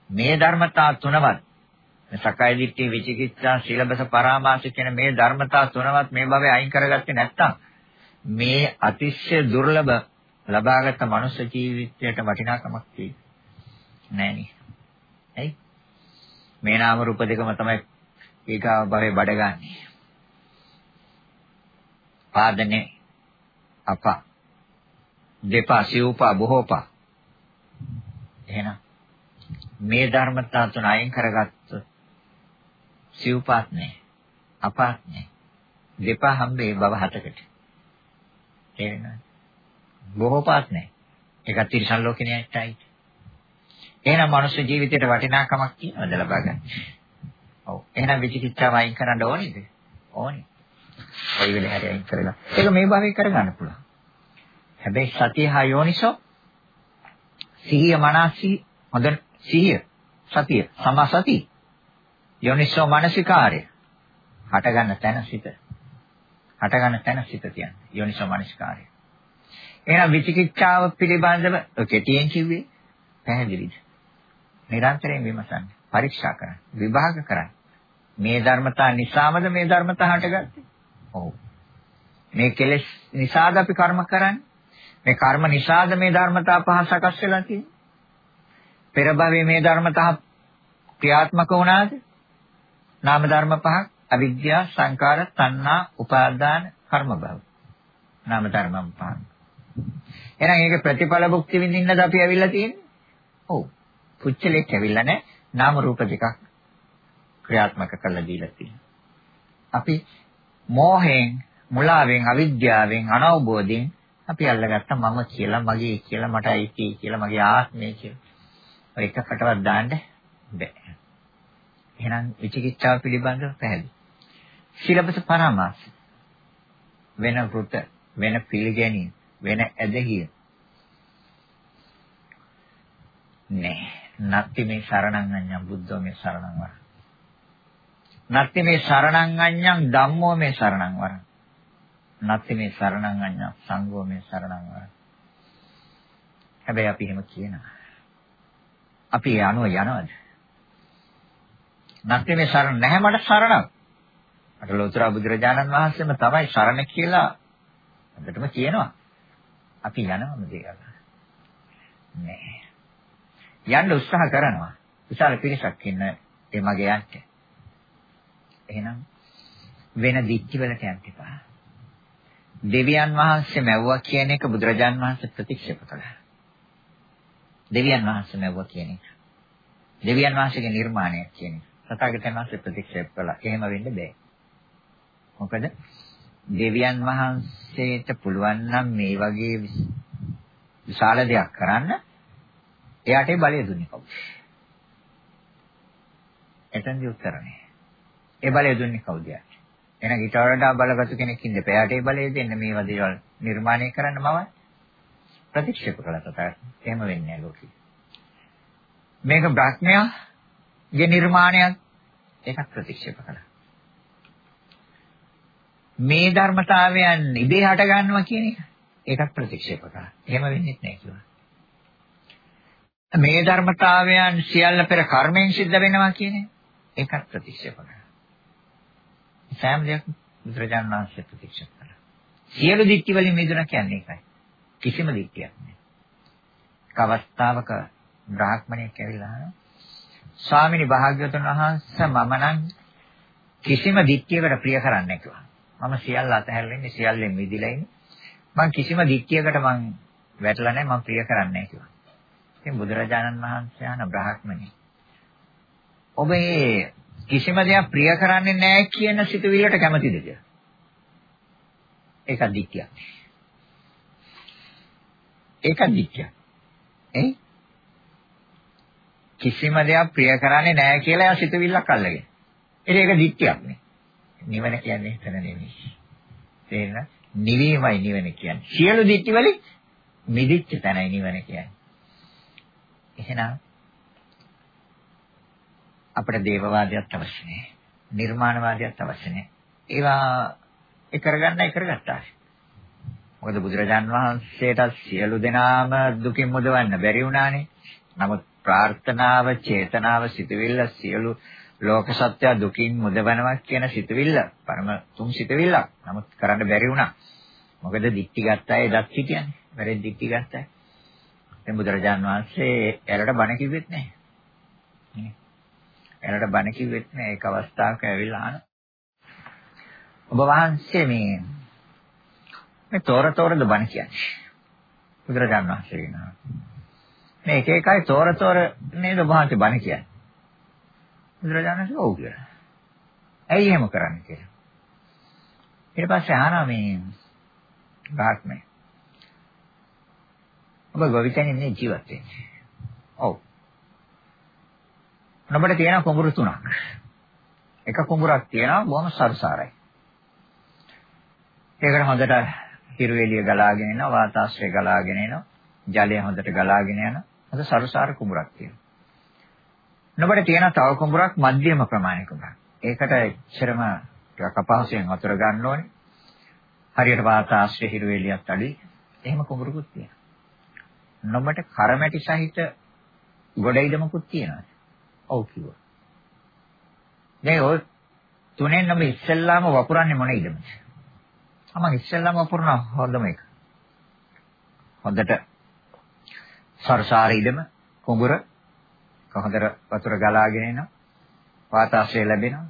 මේ ධර්මතා තුනවත් සක්කාය දිට්ඨිය විචිකිච්ඡා සීලබස පරාමාස කියන මේ ධර්මතා තුනවත් මේ භවයේ අයින් කරගත්තේ නැත්නම් මේ අතිශය දුර්ලභ ලබාගත් මනුෂ්‍ය ජීවිතයට වටිනාකමක් තියෙනවා. නෑනේ. ඇයි? මේ නාම රූප දෙකම තමයි ඒකාව භවයේ බඩගන්නේ. පාදනේ අප දෙපා සිව්පා බොහෝපා එහෙනම් මේ ධර්මතා තුන අයින් කරගත්තොත් සිව්පාත් නැහැ අපාත් නැහැ දෙපා හම්බේ බව හතකට තේරෙනවද බොහෝපාත් නැහැ ඒක තිරසන් ලෝකේ නෑයි එහෙනම් මනුෂ්‍ය ජීවිතයට වටිනාකමක් තියනවද ලබා ගන්න? ඔව්. එහෙනම් විචිකිච්ඡාව අයින් කරන්න ඕනේද? ඕනේ. ඔය වෙලේ හරි අයින් කරලා. ඒක මේ භාවයේ කරගන්න පුළුවන්. හැබැයි සතිය හා යෝනිසෝ සිහිය මනසි හොඳ සිහිය සතිය සමාසති යෝනිසෝ මානසිකාරය හට ගන්න තැන සිත හට ගන්න තැන සිත තියන්නේ යෝනිසෝ මානසිකාරය එහෙනම් විචිකිච්ඡාව පිළිබඳව කෙටියෙන් කිව්වේ පැහැදිලිද? නිරන්තරයෙන් විමසන්න, පරීක්ෂා කරන්න, විභාග කරන්න. මේ ධර්මතා නිසාමද මේ ධර්මතා හටගත්තේ? ඔව්. මේ කෙලෙස් නිසාද අපි කර්ම කරන්නේ? මේ කර්ම නිසාද මේ ධර්මතා පහ සකස් වෙලා තියෙන්නේ? පෙර භවයේ මේ ධර්මතා ක්‍රියාත්මක වුණාද? නාම ධර්ම පහක් අවිද්‍යාව, සංකාර, තණ්හා, උපාදාන, කර්ම භව. නාම ධර්ම පහක්. එහෙනම් ඒක ප්‍රතිඵල භුක්ති විඳින්නද අපි ඇවිල්ලා තියෙන්නේ? ඔව්. පුච්චලෙක් ඇවිල්ලා නැහැ. නාම රූප දෙකක් ක්‍රියාත්මක කරලා දීලා තියෙනවා. අපි මෝහයෙන්, මුලාවෙන්, අවිද්‍යාවෙන්, අනවබෝධයෙන් අපි අල්ලගත්ත මම කියලා, මගේ කියලා, මට අයිති කියලා, මගේ ආත්මය කියලා. ඔය එකකටවත් දාන්න බෑ. එහෙනම් විචිකිච්ඡාව පිළිබඳව පැහැදිලි. සිලබස පරාමාස වෙන වෘත වෙන පිළිගැනීම වෙන ඇදහිය නෑ නත්ති මේ සරණං අඤ්ඤං බුද්ධෝ මේ සරණං වර නත්ති මේ සරණං අඤ්ඤං ධම්මෝ මේ සරණං වර නත්ති මේ සරණං අඤ්ඤං සංඝෝ මේ සරණං වර හැබැයි අපි එහෙම කියනවා අපි ඒ අනුව යනවද නැත්නම් මේ සරණ නැහැ මට සරණක්. මට ලෝතර බුදුරජාණන් වහන්සේම තමයි සරණ කියලා හොඳටම කියනවා. අපි යනවමද ඒක? නෑ. යන්න උත්සාහ කරනවා. විශාල පිරිසක් ඉන්න ඒ මගේ යන්ට. එහෙනම් වෙන දික්ටි වලට යන්න එපා. දෙවියන් වහන්සේ මැව්වා කියන එක බුදුරජාන් වහන්සේ ප්‍රතික්ෂේප කළා. දෙවියන් වහන්සේ මැව්වා කියන එක. දෙවියන් වහන්සේගේ නිර්මාණයක් කියන එක. තථාගතයන් වහන්සේ ප්‍රතික්ෂේප කළා. එහෙම වෙන්න බෑ. මොකද දෙවියන් වහන්සේට පුළුවන් නම් මේ වගේ විශාල දෙයක් කරන්න එයාට බලය දුන්නේ කවුද? එතනදී උත්තර නැහැ. ඒ බලය දුන්නේ කවුද යාට? එහෙනම් ඊට වඩා බලගත් කෙනෙක් ඉන්න එයාට ඒ බලය දෙන්න මේවා දේවල් නිර්මාණය කරන්න මම ප්‍රතික්ෂේප කළා තථාගත. එහෙම වෙන්නේ නැහැ ලෝකෙ. මේක බ්‍රහ්මයා ගේ නිර්මාණයක් ඒකත් ප්‍රතික්ෂේප කළා. මේ ධර්මතාවයන් ඉබේ හට ගන්නවා කියන එක ඒකත් ප්‍රතික්ෂේප කළා. එහෙම වෙන්නේ නැහැ කිව්වා. මේ ධර්මතාවයන් සියල්ල පෙර කර්මයෙන් සිද්ධ වෙනවා කියන්නේ ඒකත් ප්‍රතික්ෂේප කළා. සෑම දෙයක් බුදුරජාණන් වහන්සේ ප්‍රතික්ෂේප කළා. සියලු දික්ටි වලින් මිදුණා කියන්නේ ඒකයි. කිසිම දික්තියක් නැහැ. කවස්තාවක බ්‍රාහ්මණයෙක් ඇවිල්ලා අහනවා ස්වාමිනී භාග්‍යවතුන් වහන්සේ මම නම් කිසිම දික්තියකට ප්‍රිය කරන්නේ නැහැ මම සියල්ල අතහැරලා සියල්ලෙන් මිදිලා ඉන්නේ. මම කිසිම දික්තියකට මම වැටලා නැහැ මම ප්‍රිය කරන්නේ නැහැ කිව්වා. ඉතින් බුදුරජාණන් වහන්සේ ආන බ්‍රාහ්මණය. ඔබ මේ කිසිම දෙයක් ප්‍රිය කරන්නේ නැහැ කියන සිතුවිල්ලට කැමතිද කියලා? ඒක දික්තියක්. ඒක දික්තියක්. එයි කිසිම දෙයක් ප්‍රිය කරන්නේ නැහැ කියලා එයා සිතවිල්ලක් අල්ලගෙන. ඒක දික්තියක් නේ. නිවන කියන්නේ එතන නෙමෙයි. තේරෙනවද? නිවීමයි නිවන කියන්නේ. සියලු දික්ටි වලින් මිදිච්ච තැනයි නිවන කියන්නේ. එහෙනම් අපිට දේවවාදයක් අවශ්‍ය නැහැ. නිර්මාණවාදයක් අවශ්‍ය නැහැ. ඒවා ඒ කරගන්න ඒ කරගත්තා. මොකද බුදුරජාන් වහන්සේට සියලු දෙනාම දුකින් මුදවන්න බැරි වුණානේ. නමුත් ප්‍රාර්ථනාව, චේතනාව, සිතවිල්ල සියලු ලෝක සත්‍ය දුකින් මුදවනවා කියන සිතවිල්ල පරම තුන් සිතවිල්ලක්. නමුත් කරන්න බැරි වුණා. මොකද දික්ටි ගත්තා ඒ දත් හිටියනේ. වැරෙන් දික්ටි ගත්තා. දැන් බුදුරජාන් වහන්සේ එයාලට බණ කිව්වෙත් නැහැ. නේ. එයාලට බණ කිව්වෙත් නැහැ. ඒක අවස්ථාවක ඇවිල්ලා අහන. ඔබ වහන්සේ මේ මේ තොර තොරද බණ කියන්නේ. බුදුරජාන් වහන්සේ කියනවා. මේ එක එකයි තොර තොර නේද වහන්සේ බණ කියන්නේ. බුදුරජාණන් ඔව් කියලා. ඇයි එහෙම කරන්නේ කියලා. ඊට පස්සේ අහනවා මේ බ්‍රාහ්මණය. ඔබ ගොවිතැනින් නේ ජීවත් වෙන්නේ. ඔව්. ඔබට තියෙන කුඹුරු තුනක්. එක කුඹුරක් තියෙනවා බොහොම සරසාරයි. ඒකට හොඳට හිරු එළිය ගලාගෙන එනවා වාතාශ්‍රය ගලාගෙන එනවා ජලය හොඳට ගලාගෙන යනවා අද සරසාර කුඹරක් තියෙනවා. නොබට තියෙන තව කුඹරක් මධ්‍යම ප්‍රමාණික කුඹරක්. ඒකට එච්චරම ටිකක් අපහසුයෙන් වතුර ගන්න ඕනේ. හරියට වාතාශ්‍රය හිරු එළියත් අඩුයි. එහෙම කුඹුරකුත් තියෙනවා. නොබට කරමැටි සහිත ගොඩයිදමකුත් තියෙනවා. ඔව් කිව්වා. දැන් ඔය තුනෙන් නම් ඉස්සෙල්ලාම වපුරන්නේ මොන ඉදමද? මම ඉස්සෙල්ලාම වපුරන හොඳම එක. හොඳට සරසාර ඉදම කුඹුර කොහොඳට වතුර ගලාගෙන එනවා. වාතාශ්‍රය ලැබෙනවා.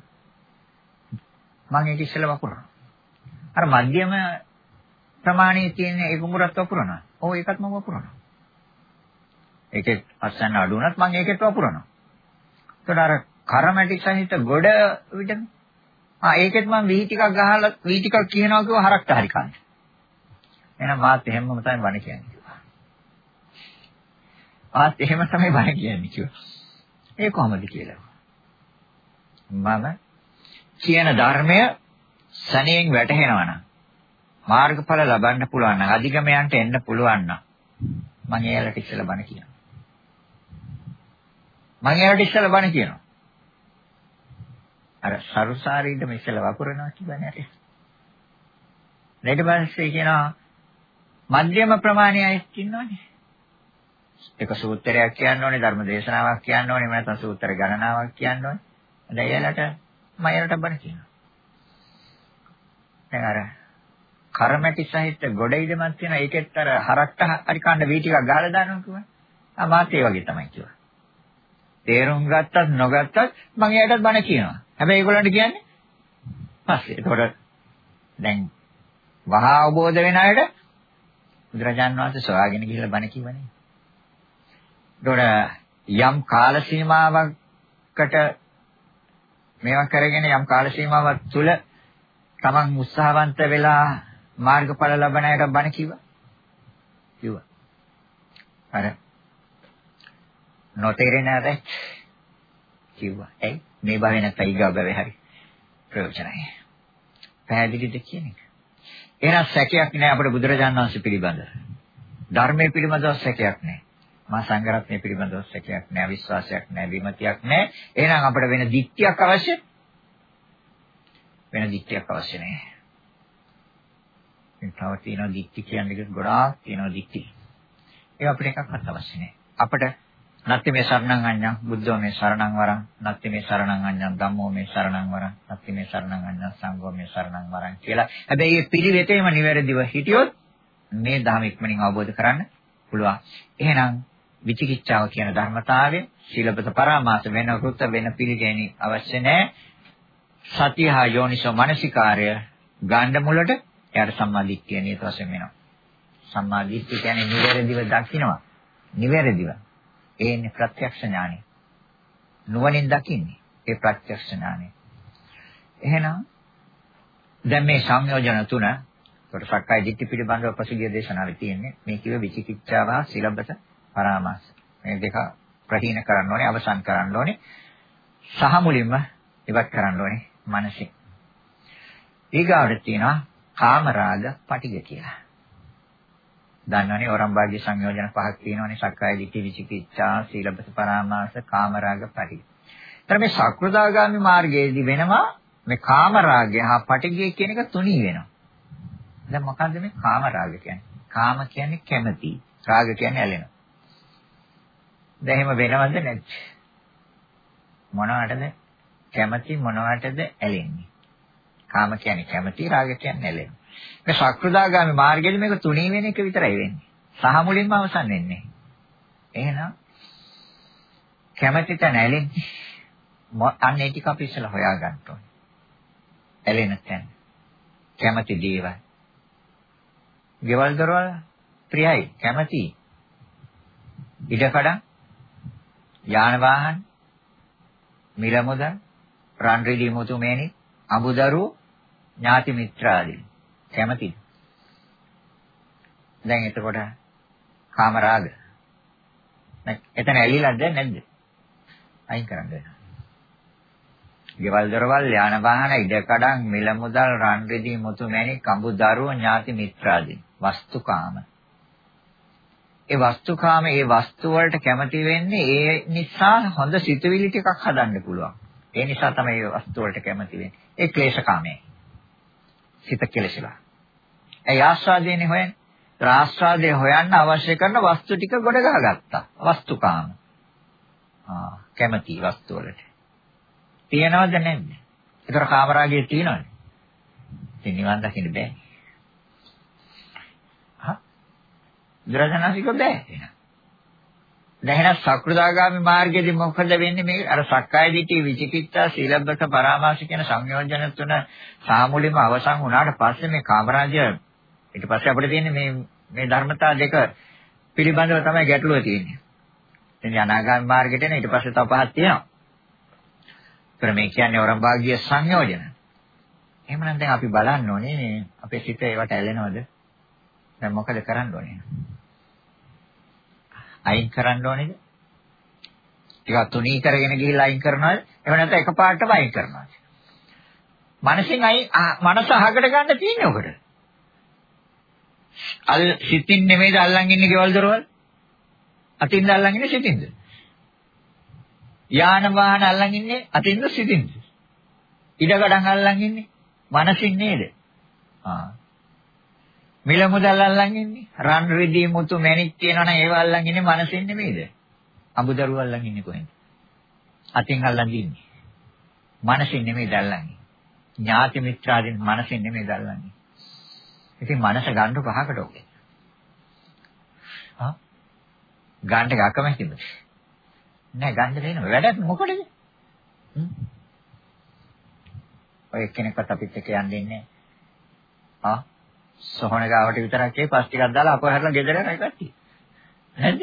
මම ඒක ඉස්සෙල්ලා වපුරනවා. අර මධ්‍යම ප්‍රමාණයේ තියෙන ඒ කුඹුරත් වපුරනවා. ඔව් ඒකත් මම වපුරනවා. ඒකේ අස්සන්න අඩු වුණත් මම ඒකෙත් වපුරනවා. ඒතකොට අර කරමැටි සහිත ගොඩ විදිහ ආ ඒකෙත් මම වී ටිකක් ගහලා වී ටිකක් කියනවා කිව්ව හරක්ට හරි කන්න. එහෙනම් මාත් එහෙමම තමයි බණ කියන්නේ. ආත් එහෙම තමයි බණ කියන්නේ කිව්වා. ඒ කොහොමද කියලා. මම කියන ධර්මය සණයෙන් වැටහෙනවා නම් මාර්ගඵල ලබන්න පුළුවන් නම් අධිගමයන්ට එන්න පුළුවන් නම් මම එයාලට ඉස්සෙල්ලා බණ කියනවා. මම එයාලට ඉස්සෙල්ලා බණ කියනවා. අර සරුසාරීඩම ඉස්සෙල්ලා වපුරනවා කියන්නේ හරි. ඊට පස්සේ කියනවා මධ්‍යම ප්‍රමාණයයි ඉන්නවනේ. එක සූත්‍රයක් කියන්න ඕනේ ධර්ම දේශනාවක් කියන්න ඕනේ නැත්නම් සූත්‍ර ගණනාවක් කියන්න ඕනේ. දැන් එයාලට මම එයාලට බණ කියනවා. දැන් අර කරමැටි සහිත ගොඩ ඉදමක් තියෙන ඒකෙත් අර හරක්ට හරි කන්න වී ටිකක් ගහලා දානවා කිව්වා. ආ මාත් ඒ වගේ තමයි කිව්වා. තේරුම් ගත්තත් නොගත්තත් මම එයාටත් බණ කියනවා. හැබැයි ඒගොල්ලන්ට කියන්නේ පස්සේ. ඒතකොට දැන් වහා අවබෝධ වෙන අයට බුදුරජාන් වහන්සේ සොයාගෙන ගිහිල්ලා බණ කිව්වනේ. ඒතකොට යම් කාල සීමාවකට මේවා කරගෙන යම් කාල සීමාවක් තුල තමන් උත්සාහවන්ත වෙලා මාර්ගඵල ලබන අයට බණ කිව්වා. කිව්වා. අර නොතේරෙන අර කිව්වා. එයි මේ භවෙ නැත්නම් ඊගා භවෙ හරි ප්‍රයෝජනයි. පැහැදිලිද කියන එක. එහෙනම් සැකයක් නෑ අපේ බුදුරජාණන් වහන්සේ පිළිබඳ. ධර්මයේ පිළිබඳව සැකයක් නෑ. මා සංඝරත්නය පිළිබඳව සැකයක් නෑ, විශ්වාසයක් නෑ, විමතියක් නෑ. එහෙනම් අපිට වෙන දික්තියක් අවශ්‍ය වෙන දික්තියක් අවශ්‍ය නෑ. තව තියෙනවා දික්ටි කියන්නේ ගොඩාක් තියෙනවා දික්ටි. ඒක අපිට එකක්වත් අවශ්‍ය නැහැ. අපිට නැත්ති මේ සරණං අඤ්ඤං බුද්ධෝ මේ සරණං වරං නැත්ති මේ සරණං අඤ්ඤං ධම්මෝ මේ සරණං වරං නැත්ති මේ සරණං අඤ්ඤං සංඝෝ මේ සරණං වරං කියලා. හැබැයි මේ පිළිවෙතේම නිවැරදිව හිටියොත් මේ ධර්ම ඉක්මනින් අවබෝධ කරන්න පුළුවන්. එහෙනම් විචිකිච්ඡාව කියන ධර්මතාවය සීලබත පරාමාස වෙන කෘත වෙන පිළිගැනි අවශ්‍ය නැහැ. සතියහා යෝනිසෝ මනසිකාර්ය ගාණ්ඩ මුලට එයාට සම්මා දිට්ඨිය නියත වශයෙන් වෙනවා. සම්මා දිට්ඨිය කියන්නේ නිවැරදිව දකින්නවා. නිවැරදිව. ඒ ඉන්නේ ප්‍රත්‍යක්ෂ ඥානෙ. නුවණින් දකින්නේ. ඒ ප්‍රත්‍යක්ෂ ඥානෙ. එහෙනම් දැන් මේ සංයෝජන තුන කොට සක්කාය දිට්ඨි පිළිබඳව පසුගිය දේශනාවේ තියෙන්නේ මේ කිව්ව විචිකිච්ඡාව හා සිලබ්බත පරාමාස. මේ දෙක ප්‍රහීන කරන්න ඕනේ, අවසන් කරන්න ඕනේ. සහ මුලින්ම ඉවත් කරන්න ඕනේ මනසින්. ඊගාවට තියෙනවා කාමරාග පටිග කියලා. දන්නවනේ ඕරම්භාග්‍ය සංයෝජන පහක් තියෙනවනේ සක්කාය දිට්ඨි විචිකිච්ඡා සීලබස පරාමාස කාමරාග පටිග. ඒතර මේ සක්‍රදාගාමි මාර්ගයේදී වෙනවා මේ කාමරාගය හා පටිගය කියන එක තුනී වෙනවා. දැන් මොකද්ද මේ කාමරාග කියන්නේ? කාම කියන්නේ කැමැති, රාග කියන්නේ ඇලෙනවා. දැන් එහෙම වෙනවද නැද්ද? මොනවටද කැමැති මොනවටද ඇලෙන්නේ? කාම කියන්නේ කැමැති, රාග කියන්නේ ඇලෙන. මේ සක්‍රදාගාමි මාර්ගයේදී මේක තුනී වෙන එක විතරයි වෙන්නේ. සහ මුලින්ම අවසන් වෙන්නේ. එහෙනම් කැමැති තැන ඇලෙන්නේ. අන්න ඒ ටික අපි ඉස්සලා හොයාගන්න ඕනේ. ඇලෙන තැන. කැමැති දේවල්. ගෙවල් දොරවල් ප්‍රියයි, කැමැති. ඉඩකඩම්, යාන වාහන, මිල මුදල්, රන් රිදී මුතු මේනි, අඹදරුවෝ ඥාති මිත්‍රාදී කැමතිද? දැන් එතකොට කාමරාග. එතන ඇලිලාද නැද්ද? අයින් කරන්න වෙනවා. ගෙවල් දොරවල් යාන වාහන ඉඩකඩම් මිල මුදල් රන් රිදී මුතු මැණික් කඹු දරුවෝ ඥාති මිත්‍රාදී වස්තුකාම. ඒ වස්තුකාම ඒ වස්තු වලට කැමති වෙන්නේ ඒ නිසා හොඳ සිතුවිලි ටිකක් හදන්න පුළුවන්. ඒ නිසා තමයි ඒ වස්තු වලට කැමති වෙන්නේ. ඒ ක්ලේශකාමයි. සිත කෙලෙසලා. ඒ ආස්වාදයනේ හොයන්නේ. ආස්වාදයේ හොයන්න අවශ්‍ය කරන වස්තු ටික ගොඩ ගහගත්තා. වස්තුකාම. ආ කැමැති වස්තු වලට. තියනවද නැද්ද? ඒතර කාමරාගයේ තියනවද? ඉතින් නිවන් දකින්න බෑ. හා? දුරදනාසික බෑ එහෙනම්. දැන් එහෙනම් සක්‍රුදාගාමි මාර්ගයේදී මොකද වෙන්නේ මේ අර සක්කාය දිට්ඨි විචිකිච්ඡා සීලබ්බත පරාමාස කියන සංයෝජන තුන සාමුලින්ම අවසන් වුණාට පස්සේ මේ කාමරාජය ඊට පස්සේ අපිට තියෙන්නේ මේ මේ ධර්මතා දෙක පිළිබඳව තමයි ගැටලුව තියෙන්නේ. ඉතින් අනාගාමී මාර්ගයට එන ඊට පස්සේ තව පහක් තියෙනවා. ඒතර මේ කියන්නේ වරම්භාග්‍ය සංයෝජන. එහෙමනම් දැන් අපි බලන්න ඕනේ අපේ සිත ඒවට ඇලෙනවද? දැන් මොකද කරන්න ඕනේ? අයින් කරන්න ඕනේද? ටිකක් තුනී කරගෙන ගිහිල්ලා අයින් කරනවද? එහෙම නැත්නම් එකපාරටම අයින් කරනවද? මනසෙන් අයින් මනස අහකට ගන්න තියෙන්නේ ඔකට. අල් සිතින් නෙමෙයිද අල්ලන් ඉන්නේ ගෙවල් දොරවල්? අතින්ද අල්ලන් ඉන්නේ සිතින්ද? යාන වාහන අල්ලන් ඉන්නේ අතින්ද සිතින්ද? ඉඩකඩම් අල්ලන් ඉන්නේ මනසින් නේද? ආ මිල මුදල් අල්ලන් ඉන්නේ. රන් රිදී මුතු මැණික් කියනවනම් ඒව අල්ලන් ඉන්නේ මනසෙන් නෙමෙයිද? අඹදරු අල්ලන් ඉන්නේ කොහෙන්ද? අතින් අල්ලන් ඉන්නේ. මනසෙන් නෙමෙයිද අල්ලන්නේ. ඥාති මිත්‍රාදීන් මනසෙන් නෙමෙයිද අල්ලන්නේ. ඉතින් මනස ගන්න පහකට ඔකේ. හා? ගන්න අකමැතිද? නෑ ගන්න දෙන්න වැඩක් මොකටද? ඔය එක්කෙනෙක්වත් අපිත් එක්ක යන්නේ නැහැ. ආ සොහන ගාවට විතරක් ඒ පස් ටිකක් දාලා අප හැරලා ගෙදර යන කට්ටිය. නැද්ද?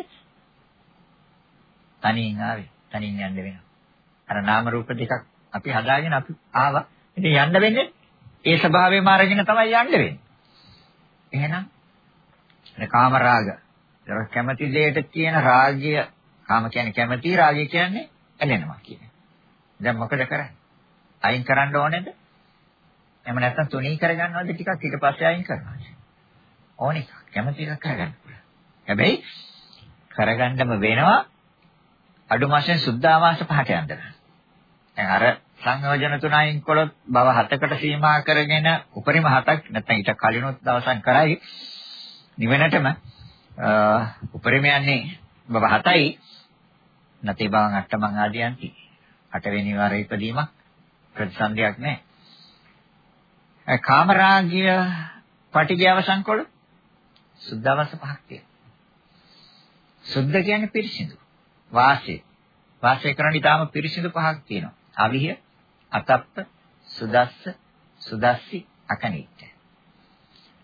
තනියෙන් ආවේ. තනියෙන් යන්න වෙනවා. අර නාම රූප දෙකක් අපි හදාගෙන අපි ආවා. ඉතින් යන්න වෙන්නේ ඒ ස්වභාවයම අරගෙන තමයි යන්න වෙන්නේ. එහෙනම් මේ කාම රාග. ඒක කැමැති දෙයට කියන රාගය කාම කියන්නේ කැමැති රාගය කියන්නේ ඇලෙනවා කියන්නේ. දැන් මොකද කරන්නේ? අයින් කරන්න ඕනේද? එහෙම නැත්නම් තුනී කරගන්නවද ටිකක් ඊට පස්සේ අයින් කරනවද? ඕනේ කැමති එකක් කරගන්න පුළුවන්. හැබැයි කරගන්නම වෙනවා අඩු මාසෙන් සුද්ධාවාස පහට යන්න. දැන් අර සංයෝජන තුනයින් කොළොත් බව හතකට සීමා කරගෙන උපරිම හතක් නැත්නම් ඊට කලිනුත් දවසක් කරයි නිවෙනටම උපරිම යන්නේ බව හතයි නැති බවන් අට්ටමං ආදියන්ති අටවෙනි වාරේ ඉදීමක් ප්‍රතිසන්දියක් නැහැ කාමරාගය පටිඝය අවසන් කළොත් සුද්ධවස පහක් තියෙනවා. සුද්ධ කියන්නේ පිරිසිදු. වාසය. වාසය කරන ඊටාම පිරිසිදු පහක් තියෙනවා. අවිහ, අතප්ප, සුදස්ස, සුදස්සි, අකනිට.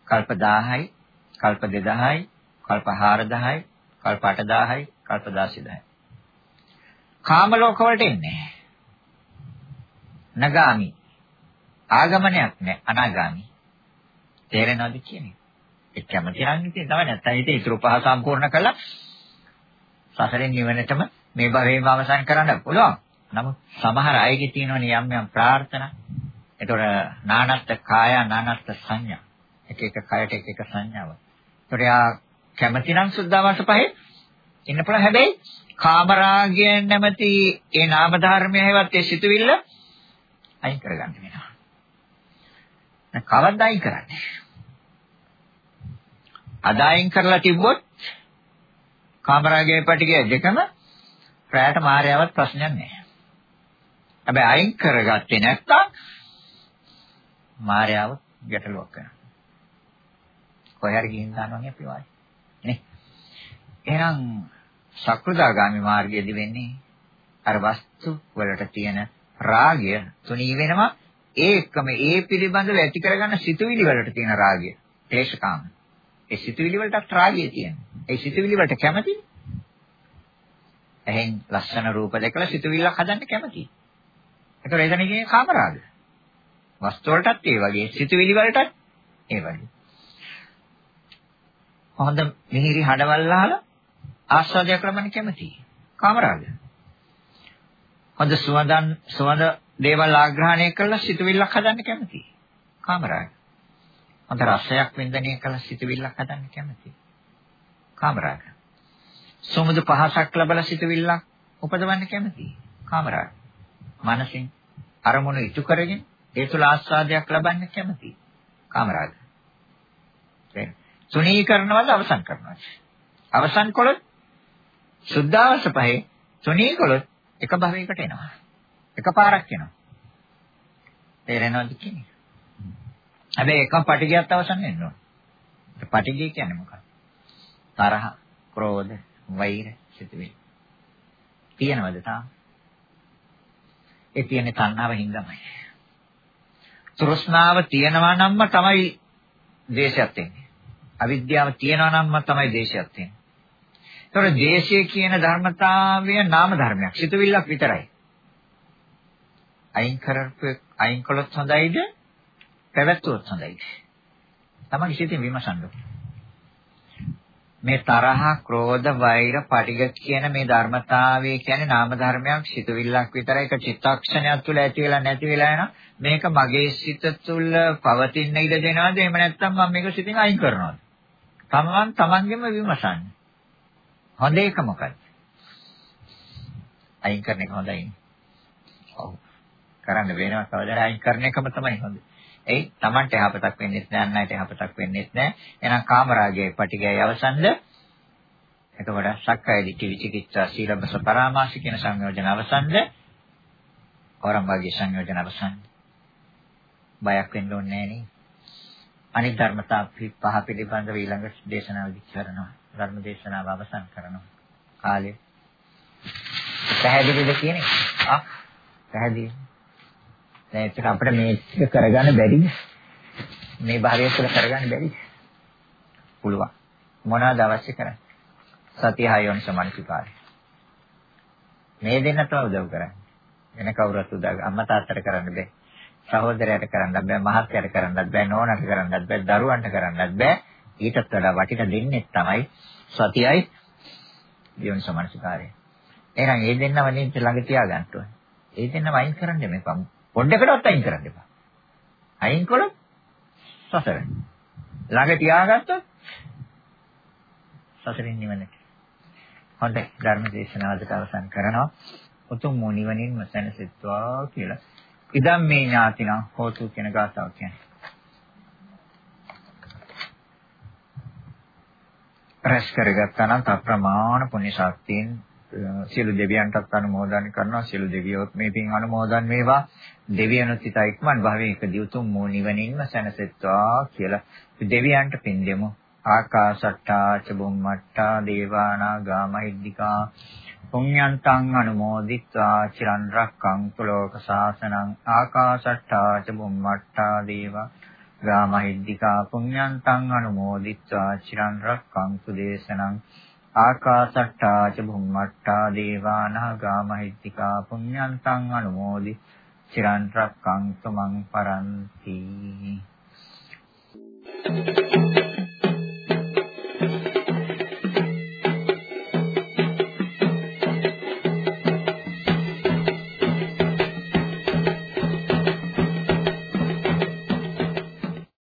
කල්ප 1000යි, කල්ප 2000යි, කල්ප 4000යි, කල්ප 8000යි, කල්ප 16000යි. කාම ලෝක වලට එන්නේ. නගාමි ආගමනයක් නෑ අනාගාමි. තේරෙනවද කියන්නේ? ඒ කැමති නම් ඉතින් තමයි නැත්තම් ඉතින් ඊටු පහ සම්පූර්ණ කළා සසරෙන් නිවනටම මේ භවයේම අවසන් කරන්න පුළුවන්. නමුත් සමහර අයගේ තියෙනවනේ යම් යම් ප්‍රාර්ථනා. ඒතොර නානත්ත් කාය නානත්ත් සංඥා. එක එක කයට එක එක සංඥාව. ඒතොර යා කැමති නම් සුද්ධාවාස පහේ ඉන්න පුළුවන්. හැබැයි කාමරාගය නැමැති ඒ නාම ධර්මය හැවත් ඒ සිතුවිල්ල අයින් කරගන්න වෙනවා. කවදායි කරන්නේ? අදායින් කරලා තිබ්බොත් කාමරාගේ පැටිගේ දෙකම රැයට මායාවක් ප්‍රශ්නයක් නැහැ. හැබැයි අයින් කරගත්තේ නැත්තම් මායාව ගැටලුවක් වෙනවා. කොහේ හරි ගිහින් දානවනේ අපි වායි. නේ? එහෙනම් සක්‍රදාගාමි මාර්ගයේදී වෙන්නේ අර වස්තු වලට තියෙන රාගය තුනී වෙනවා ඒ එක්කම ඒ පිළිබඳව ඇති කරගන්න සිතුවිලි වලට තියෙන රාගය, ක්ලේශකාම. ඒ සිතුවිලි වලටත් රාගය තියෙනවා. ඒ සිතුවිලි වලට කැමති. එහෙන් ලස්සන රූප දැකලා සිතුවිල්ලක් හදන්න කැමති. ඒතර එතන කියන්නේ කාමරාග. වස්තු වලටත් ඒ වගේ, සිතුවිලි වලටත් ඒ වගේ. හොඳ මිහිරි හඩවල් අහලා ආස්වාදයක් ලබන්න කැමති. කාමරාග. හොඳ සුවඳන් සුවඳ දේවල් ආග්‍රහණය කළා සිතුවිල්ලක් හදන්න කැමතියි. කාමරාග. හොඳ රසයක් වින්දනය කළා සිතුවිල්ලක් හදන්න කැමතියි. කාමරාග. සමුදු පහසක් ලැබලා සිතුවිල්ලක් උපදවන්න කැමතියි. කාමරාග. මනසින් අරමුණු ඉටු කරගෙන ඒ තුළ ආස්වාදයක් ලබන්න කැමතියි. කාමරාග. තුනී කරනවද අවසන් කරනවද? අවසන් කළොත් සුද්ධාවස පහේ තුනී කළොත් එක භවයකට එනවා. එකපාරක් එනවා. තේරෙනවද කියන්නේ? හැබැයි එක පටිගියත් අවසන් වෙන්න ඕන. පටිගිය කියන්නේ මොකක්ද? තරහ, ක්‍රෝධ, වෛර, සිතුවිලි. තියෙනවද තාම? ඒ තියෙන්නේ තණ්හාව හින්දාමයි. තෘෂ්ණාව තියෙනවා නම්ම තමයි දේශයත් එන්නේ. අවිද්‍යාව තියෙනවා නම්ම තමයි දේශයත් එන්නේ. ඒතකොට දේශය කියන ධර්මතාවය නාම ධර්මයක්. සිතුවිල්ලක් විතරයි. අයින් කරපු අයින් කළොත් හොඳයිද? පැවැත්වුවොත් හොඳයිද? තමයි සිතින් විමසන්න ඕනේ. මේ තරහ, ක්‍රෝධ, වෛර, පටිඝ කියන මේ ධර්මතාවය කියන්නේ නාම ධර්මයක් සිතුවිල්ලක් විතරයි. ඒක චිත්තක්ෂණයක් තුළ ඇති වෙලා නැති වෙලා යන මේක මගේ සිත තුළ පවතින ඉඩ දෙනවද? එහෙම නැත්නම් මම මේක සිතින් අයින් කරනවද? තමන් තමන්ගෙම විමසන්න. හොඳ එක මොකක්ද? අයින් කරන එක හොඳයි. ඔව්. කරන්න වෙනවා කවදාද අයින් කරන එකම තමයි හොඳ. එයි Tamanට යහපතක් වෙන්නේ නැහැ අන්නයට යහපතක් වෙන්නේ නැහැ. එහෙනම් කාමරාගයේ පටිගය අවසන්ද? එතකොට සක්කාය දිට්ඨි විචිකිච්ඡා සීලබ්බස පරාමාස කියන සංයෝජන අවසන්ද? වරම්භාගයේ සංයෝජන අවසන්. බයක් වෙන්න ඕනේ නැහැ නේ. අනිත් ධර්මතා පහ පිළිබඳව ඊළඟ දේශනාවදී කරනවා. ධර්ම දේශනාව අවසන් කරනවා. කාලය. පැහැදිලිද කියන්නේ? ආ පැහැදිලි. දැන් ඒක අපිට මේක කරගන්න බැරිද? මේ භාවය තුළ කරගන්න බැරිද? පුළුවන්. මොනවද අවශ්‍ය කරන්නේ? සතිය හයෝන සමනිකාරය. මේ දෙන්න තමයි උදව් කරන්නේ. වෙන කවුරුත් උදව් අම්මා තාත්තට කරන්න බෑ. සහෝදරයට කරන්නත් බෑ, මහත්යට කරන්නත් බෑ, නෝනට කරන්නත් බෑ, දරුවන්ට කරන්නත් බෑ. ඊටත් වඩා වටින දෙන්නේ තමයි සතියයි යෝන සමනිකාරය. එහෙනම් මේ දෙන්නම නෙත් ළඟ තියාගන්න ඕනේ. ඒ දෙන්නම අයින් කරන්න මේපම්. පොඩ්ඩකටවත් අයින් කරන්න එපා. අයින් කළොත් සසර. ළඟ තියාගත්තොත් සසරින් නිවනට. හොඳයි ධර්ම දේශනාවකට අවසන් කරනවා. උතුම් මෝ නිවනින්ම සැනසෙත්වා කියලා. ඉදම් මේ ඥාතිනම් හෝතු කියන ගාථාව කියන්නේ. රැස් කරගත්තා නම් අප්‍රමාණ පුණ්‍ය ශක්තියෙන් සියලු දෙවියන්ටත් අනුමෝදන් කරනවා. සියලු දෙවියොත් මේ පින් අනුමෝදන් වේවා. දෙවියනුත් සිත ඉක්මන් භවයේ දියුතුම් මෝ නිවනින්ම සැනසෙත්වා කියලා. දෙවියන්ට පින් දෙමු. ආකාශට්ටා චබුම්මට්ටා දේවානා ගාමහිද්దికා. පුඤ්ඤන්තං අනුමෝදිත්වා. චිරන් රැක්කන්තු ලෝක සාසනං. ආකාශට්ටා චබුම්මට්ටා දේවා ගාමහිද්దికා. පුඤ්ඤන්තං අනුමෝදිත්වා. චිරන් රැක්කන්තු දේශනං ආකාසට්ටා ච භුම්මට්ටා දේවා නාග මහිත්‍තිකා පුඤ්ඤන්තං අනුමෝදි චිරන් රැක්කං තුමන් පරන්ති Thank you.